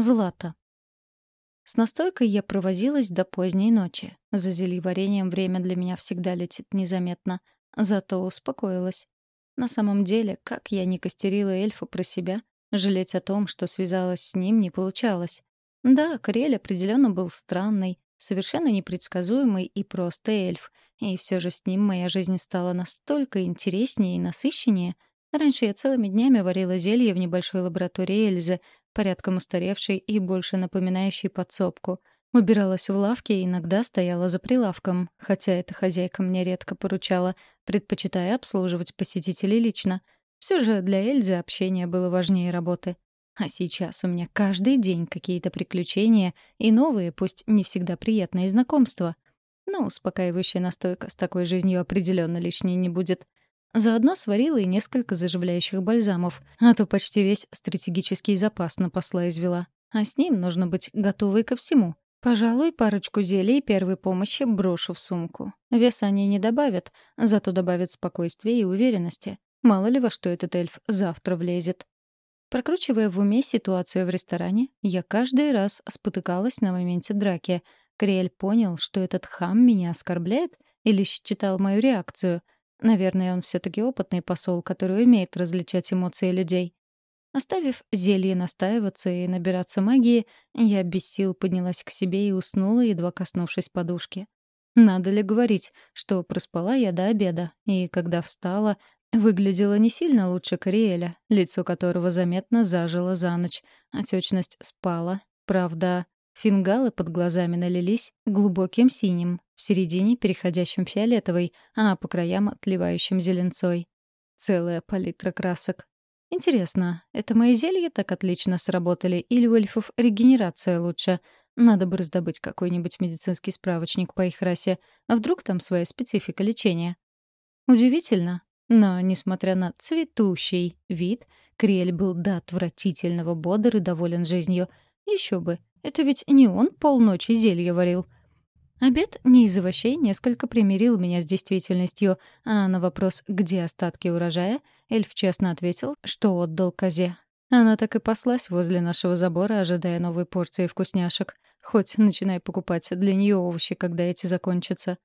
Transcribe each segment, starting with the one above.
Злата. С настойкой я провозилась до поздней ночи. За зельеварением время для меня всегда летит незаметно. Зато успокоилась. На самом деле, как я не костерила эльфа про себя, жалеть о том, что связалась с ним, не получалось. Да, Кориэль определенно был странный, совершенно непредсказуемый и просто эльф. И все же с ним моя жизнь стала настолько интереснее и насыщеннее. Раньше я целыми днями варила зелье в небольшой лаборатории Эльзы, порядком устаревшей и больше напоминающей подсобку. Убиралась в лавке и иногда стояла за прилавком, хотя эта хозяйка мне редко поручала, предпочитая обслуживать посетителей лично. Все же для Эльзы общение было важнее работы. А сейчас у меня каждый день какие-то приключения и новые, пусть не всегда приятные знакомства. Но успокаивающая настойка с такой жизнью определенно лишней не будет. Заодно сварила и несколько заживляющих бальзамов, а то почти весь стратегический запас на посла извела. А с ним нужно быть готовой ко всему. Пожалуй, парочку зелий первой помощи брошу в сумку. Веса они не добавят, зато добавят спокойствия и уверенности. Мало ли во что этот эльф завтра влезет. Прокручивая в уме ситуацию в ресторане, я каждый раз спотыкалась на моменте драки. Криэль понял, что этот хам меня оскорбляет, или считал мою реакцию. Наверное, он все таки опытный посол, который умеет различать эмоции людей. Оставив зелье настаиваться и набираться магии, я без сил поднялась к себе и уснула, едва коснувшись подушки. Надо ли говорить, что проспала я до обеда, и когда встала, Выглядела не сильно лучше Кориэля, лицо которого заметно зажило за ночь. Отечность спала. Правда, фингалы под глазами налились глубоким синим, в середине переходящим фиолетовый, а по краям отливающим зеленцой. Целая палитра красок. Интересно, это мои зелья так отлично сработали или у эльфов регенерация лучше? Надо бы раздобыть какой-нибудь медицинский справочник по их расе. А вдруг там своя специфика лечения? Удивительно, но, несмотря на цветущий вид, Криэль был до отвратительного бодр и доволен жизнью. Еще бы, это ведь не он полночи зелье варил. Обед не из овощей несколько примирил меня с действительностью, а на вопрос «где остатки урожая?» эльф честно ответил, что отдал козе. Она так и паслась возле нашего забора, ожидая новой порции вкусняшек. Хоть начинай покупать для нее овощи, когда эти закончатся.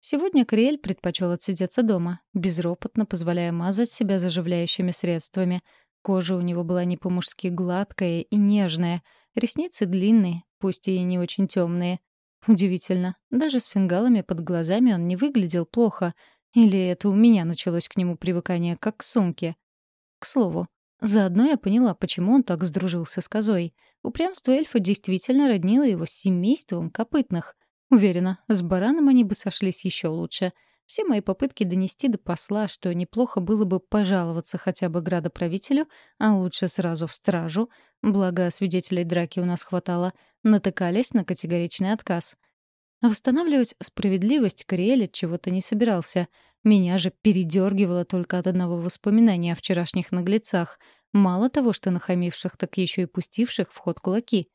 Сегодня Криэль предпочел отсидеться дома, безропотно позволяя мазать себя заживляющими средствами. Кожа у него была не по-мужски гладкая и нежная, ресницы длинные, пусть и не очень темные. Удивительно, даже с фингалами под глазами он не выглядел плохо. Или это у меня началось к нему привыкание, как к сумке. К слову, заодно я поняла, почему он так сдружился с козой. Упрямство эльфа действительно роднило его с семейством копытных — Уверена, с бараном они бы сошлись еще лучше. Все мои попытки донести до посла, что неплохо было бы пожаловаться хотя бы градоправителю, а лучше сразу в стражу, благо свидетелей драки у нас хватало, натыкались на категоричный отказ. Восстанавливать справедливость Кориэль чего-то не собирался. Меня же передергивало только от одного воспоминания о вчерашних наглецах. Мало того, что нахамивших, так еще и пустивших в ход кулаки.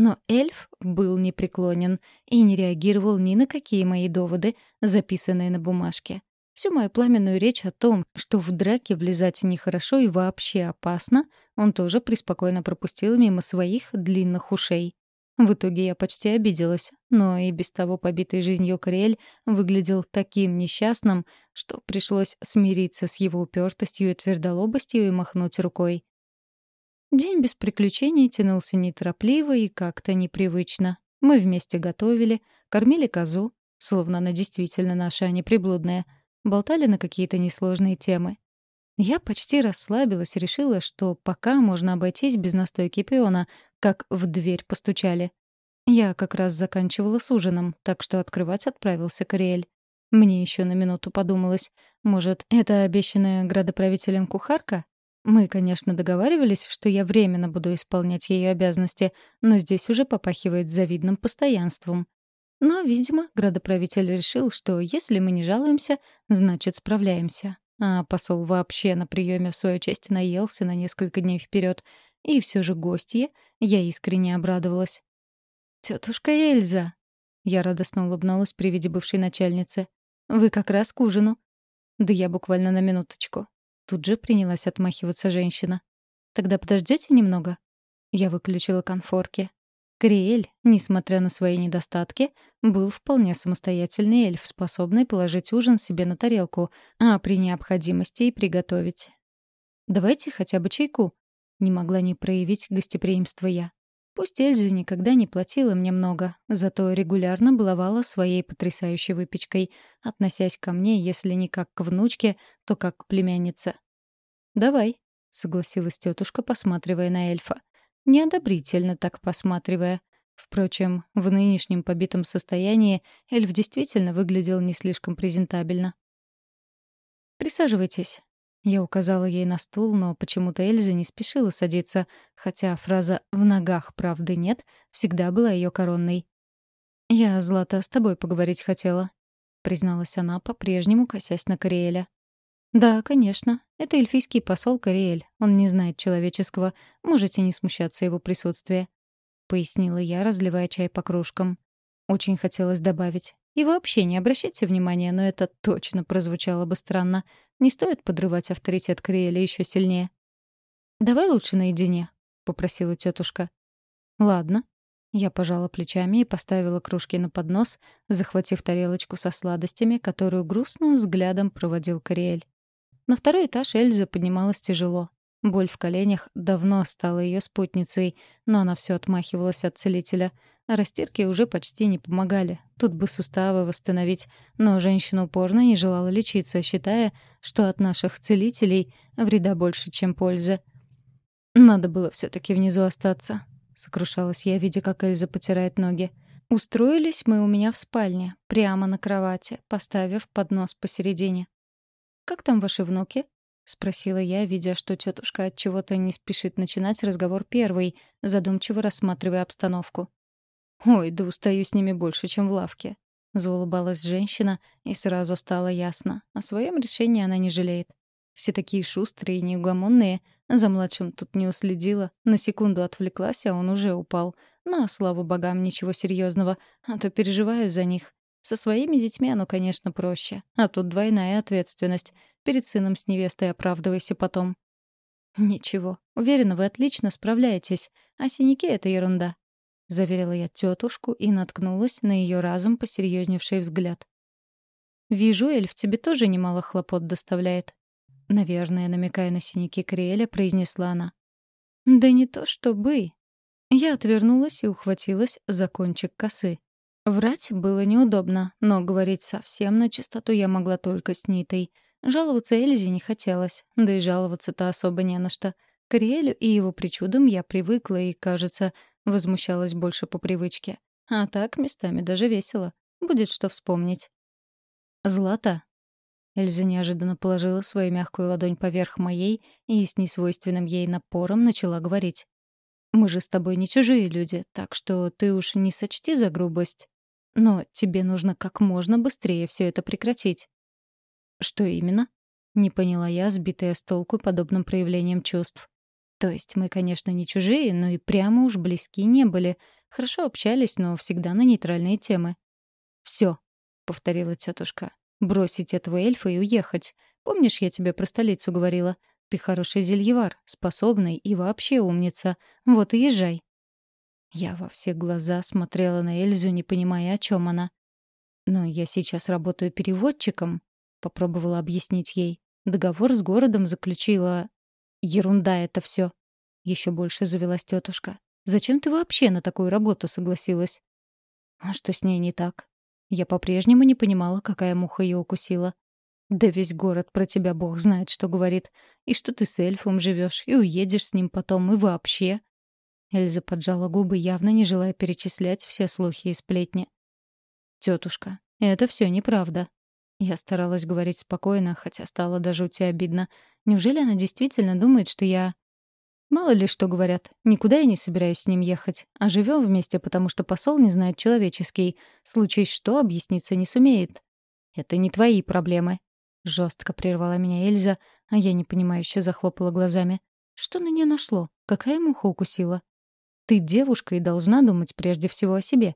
Но эльф был непреклонен и не реагировал ни на какие мои доводы, записанные на бумажке. Всю мою пламенную речь о том, что в драке влезать нехорошо и вообще опасно, он тоже преспокойно пропустил мимо своих длинных ушей. В итоге я почти обиделась, но и без того побитый жизнью Кориэль выглядел таким несчастным, что пришлось смириться с его упертостью и твердолобостью и махнуть рукой. День без приключений тянулся неторопливо и как-то непривычно. Мы вместе готовили, кормили козу, словно она действительно наша, а не приблудная, болтали на какие-то несложные темы. Я почти расслабилась решила, что пока можно обойтись без настойки пиона, как в дверь постучали. Я как раз заканчивала с ужином, так что открывать отправился Кориэль. Мне еще на минуту подумалось, может, это обещанная градоправителем кухарка? Мы, конечно, договаривались, что я временно буду исполнять ее обязанности, но здесь уже попахивает завидным постоянством. Но, видимо, градоправитель решил, что если мы не жалуемся, значит, справляемся. А посол вообще на приеме в свою честь наелся на несколько дней вперед. И все же гостье я искренне обрадовалась. «Тетушка Эльза!» Я радостно улыбнулась при виде бывшей начальницы. «Вы как раз к ужину». «Да я буквально на минуточку. Тут же принялась отмахиваться женщина. «Тогда подождете немного?» Я выключила конфорки. Криэль, несмотря на свои недостатки, был вполне самостоятельный эльф, способный положить ужин себе на тарелку, а при необходимости и приготовить. «Давайте хотя бы чайку», — не могла не проявить гостеприимство я. Пусть Эльза никогда не платила мне много, зато регулярно баловала своей потрясающей выпечкой, относясь ко мне, если не как к внучке, то как к племяннице. «Давай», — согласилась тетушка, посматривая на эльфа. Неодобрительно так посматривая. Впрочем, в нынешнем побитом состоянии эльф действительно выглядел не слишком презентабельно. «Присаживайтесь», я указала ей на стул, но почему-то Эльза не спешила садиться, хотя фраза «в ногах правды нет» всегда была ее коронной. «Я, Злата, с тобой поговорить хотела», — призналась она, по-прежнему косясь на Кориэля. «Да, конечно. Это эльфийский посол Кориэль. Он не знает человеческого. Можете не смущаться его присутствия», — пояснила я, разливая чай по кружкам. Очень хотелось добавить. И вообще не обращайте внимания, но это точно прозвучало бы странно. Не стоит подрывать авторитет Криэля еще сильнее. «Давай лучше наедине», — попросила тетушка. «Ладно». Я пожала плечами и поставила кружки на поднос, захватив тарелочку со сладостями, которую грустным взглядом проводил Кориэль. На второй этаж Эльза поднималась тяжело. Боль в коленях давно стала ее спутницей, но она все отмахивалась от целителя — Растирки уже почти не помогали. Тут бы суставы восстановить. Но женщина упорно не желала лечиться, считая, что от наших целителей вреда больше, чем пользы. «Надо было все таки внизу остаться», — сокрушалась я, видя, как Эльза потирает ноги. Устроились мы у меня в спальне, прямо на кровати, поставив поднос посередине. «Как там ваши внуки?» — спросила я, видя, что тетушка от чего-то не спешит начинать разговор первый, задумчиво рассматривая обстановку. «Ой, да устаю с ними больше, чем в лавке», — заулыбалась женщина, и сразу стало ясно. О своем решении она не жалеет. Все такие шустрые и неугомонные. За младшим тут не уследила. На секунду отвлеклась, а он уже упал. Но, слава богам, ничего серьезного, а то переживаю за них. Со своими детьми оно, конечно, проще. А тут двойная ответственность. Перед сыном с невестой оправдывайся потом. «Ничего. Уверена, вы отлично справляетесь. А синяки — это ерунда. — заверила я тетушку и наткнулась на ее разом посерьезневший взгляд. «Вижу, эльф тебе тоже немало хлопот доставляет», — наверное, намекая на синяки Криэля, произнесла она. «Да не то чтобы...» Я отвернулась и ухватилась за кончик косы. Врать было неудобно, но говорить совсем на чистоту я могла только с Нитой. Жаловаться Эльзе не хотелось, да и жаловаться-то особо не на что. К Риэлю и его причудам я привыкла и, кажется, Возмущалась больше по привычке. А так местами даже весело. Будет что вспомнить. «Злата?» Эльза неожиданно положила свою мягкую ладонь поверх моей и с несвойственным ей напором начала говорить. «Мы же с тобой не чужие люди, так что ты уж не сочти за грубость. Но тебе нужно как можно быстрее все это прекратить». «Что именно?» — не поняла я, сбитая с толку подобным проявлением чувств. То есть мы, конечно, не чужие, но и прямо уж близки не были. Хорошо общались, но всегда на нейтральные темы. «Все», — повторила тетушка, — «бросить этого эльфа и уехать. Помнишь, я тебе про столицу говорила? Ты хороший зельевар, способный и вообще умница. Вот и езжай». Я во все глаза смотрела на Эльзу, не понимая, о чем она. «Но я сейчас работаю переводчиком», — попробовала объяснить ей. «Договор с городом заключила Ерунда это все. Еще больше завелась тетушка. Зачем ты вообще на такую работу согласилась? А что с ней не так? Я по-прежнему не понимала, какая муха ее укусила. Да весь город про тебя бог знает, что говорит. И что ты с эльфом живешь, и уедешь с ним потом, и вообще. Эльза поджала губы, явно не желая перечислять все слухи и сплетни. Тетушка, это все неправда. Я старалась говорить спокойно, хотя стало до жути обидно. Неужели она действительно думает, что я... Мало ли что говорят. Никуда я не собираюсь с ним ехать. А живем вместе, потому что посол не знает человеческий. Случись что, объясниться не сумеет. Это не твои проблемы. Жестко прервала меня Эльза, а я непонимающе захлопала глазами. Что на нее нашло? Какая муха укусила? Ты девушка и должна думать прежде всего о себе.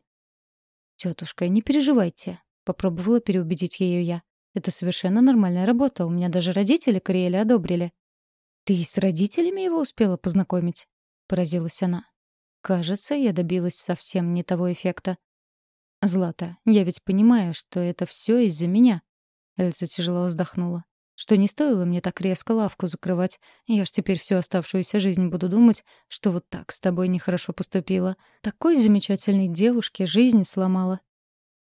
Тетушка, не переживайте. Попробовала переубедить ее я. Это совершенно нормальная работа. У меня даже родители Кориэля одобрили. Ты с родителями его успела познакомить? поразилась она. Кажется, я добилась совсем не того эффекта. Злата, я ведь понимаю, что это все из-за меня. Эльза тяжело вздохнула. Что не стоило мне так резко лавку закрывать. Я ж теперь всю оставшуюся жизнь буду думать, что вот так с тобой нехорошо поступила. Такой замечательной девушке жизнь сломала.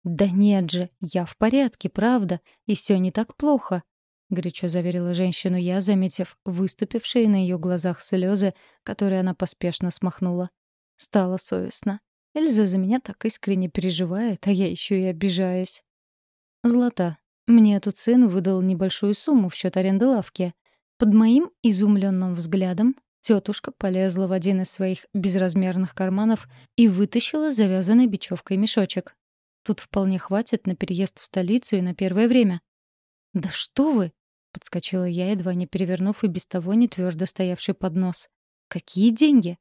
Да нет же, я в порядке, правда, и все не так плохо. — горячо заверила женщину я, заметив выступившие на ее глазах слезы, которые она поспешно смахнула. Стало совестно. Эльза за меня так искренне переживает, а я еще и обижаюсь. Злата. Мне тут сын выдал небольшую сумму в счет аренды лавки. Под моим изумленным взглядом тетушка полезла в один из своих безразмерных карманов и вытащила завязанный бечевкой мешочек. Тут вполне хватит на переезд в столицу и на первое время. «Да что вы!» — подскочила я, едва не перевернув и без того не твердо стоявший поднос. «Какие деньги?»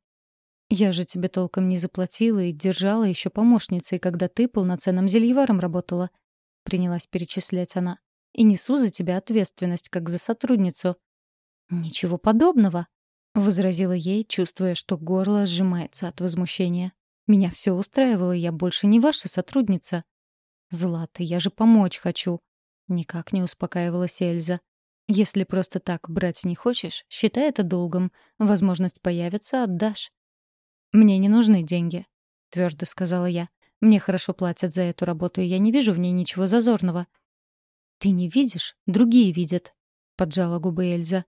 Я же тебе толком не заплатила и держала еще помощницей, когда ты полноценным зельеваром работала. Принялась перечислять она. И несу за тебя ответственность, как за сотрудницу. Ничего подобного, возразила ей, чувствуя, что горло сжимается от возмущения. Меня все устраивало, я больше не ваша сотрудница. Злата, я же помочь хочу. Никак не успокаивалась Эльза. Если просто так брать не хочешь, считай это долгом. Возможность появится, отдашь. «Мне не нужны деньги», — твердо сказала я. «Мне хорошо платят за эту работу, и я не вижу в ней ничего зазорного». «Ты не видишь? Другие видят», — поджала губы Эльза.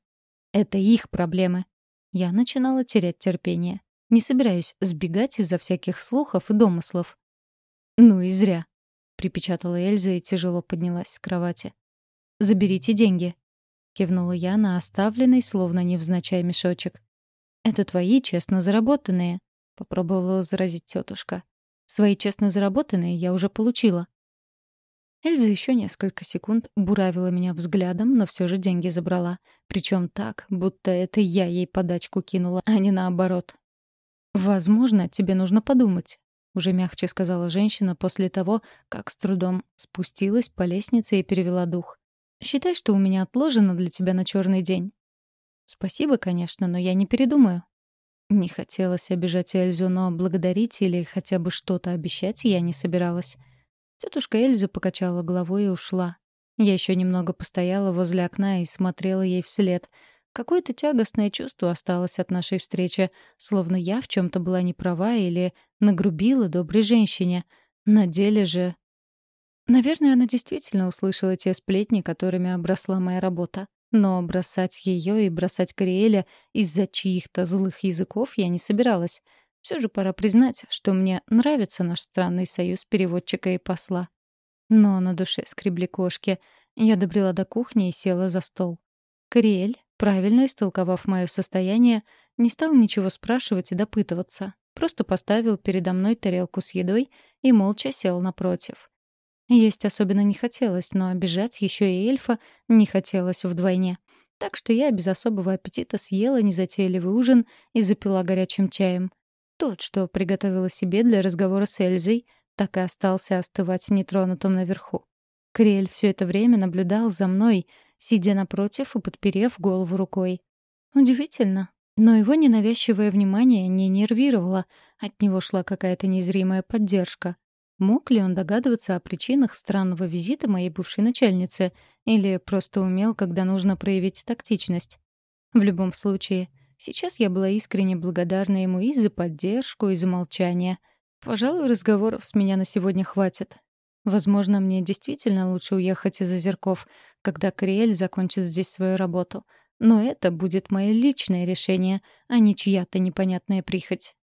«Это их проблемы». Я начинала терять терпение. Не собираюсь сбегать из-за всяких слухов и домыслов. «Ну и зря», — припечатала Эльза и тяжело поднялась с кровати. «Заберите деньги», — кивнула я на оставленный, словно невзначай мешочек. «Это твои честно заработанные. — попробовала возразить тетушка. «Свои честно заработанные я уже получила». Эльза еще несколько секунд буравила меня взглядом, но все же деньги забрала. Причем так, будто это я ей подачку кинула, а не наоборот. «Возможно, тебе нужно подумать», — уже мягче сказала женщина после того, как с трудом спустилась по лестнице и перевела дух. «Считай, что у меня отложено для тебя на черный день». «Спасибо, конечно, но я не передумаю», не хотелось обижать Эльзу, но благодарить или хотя бы что-то обещать я не собиралась. Тетушка Эльза покачала головой и ушла. Я еще немного постояла возле окна и смотрела ей вслед. Какое-то тягостное чувство осталось от нашей встречи, словно я в чем-то была не права или нагрубила доброй женщине. На деле же... Наверное, она действительно услышала те сплетни, которыми обросла моя работа. Но бросать ее и бросать Кориэля из-за чьих-то злых языков я не собиралась. Все же пора признать, что мне нравится наш странный союз переводчика и посла. Но на душе скребли кошки. Я добрела до кухни и села за стол. Кориэль, правильно истолковав мое состояние, не стал ничего спрашивать и допытываться. Просто поставил передо мной тарелку с едой и молча сел напротив. Есть особенно не хотелось, но обижать еще и эльфа не хотелось вдвойне. Так что я без особого аппетита съела незатейливый ужин и запила горячим чаем. Тот, что приготовила себе для разговора с Эльзой, так и остался остывать нетронутым наверху. Криэль все это время наблюдал за мной, сидя напротив и подперев голову рукой. Удивительно, но его ненавязчивое внимание не нервировало, от него шла какая-то незримая поддержка. Мог ли он догадываться о причинах странного визита моей бывшей начальницы или просто умел, когда нужно проявить тактичность? В любом случае, сейчас я была искренне благодарна ему и за поддержку, и за молчание. Пожалуй, разговоров с меня на сегодня хватит. Возможно, мне действительно лучше уехать из Озерков, когда Кориэль закончит здесь свою работу. Но это будет мое личное решение, а не чья-то непонятная прихоть.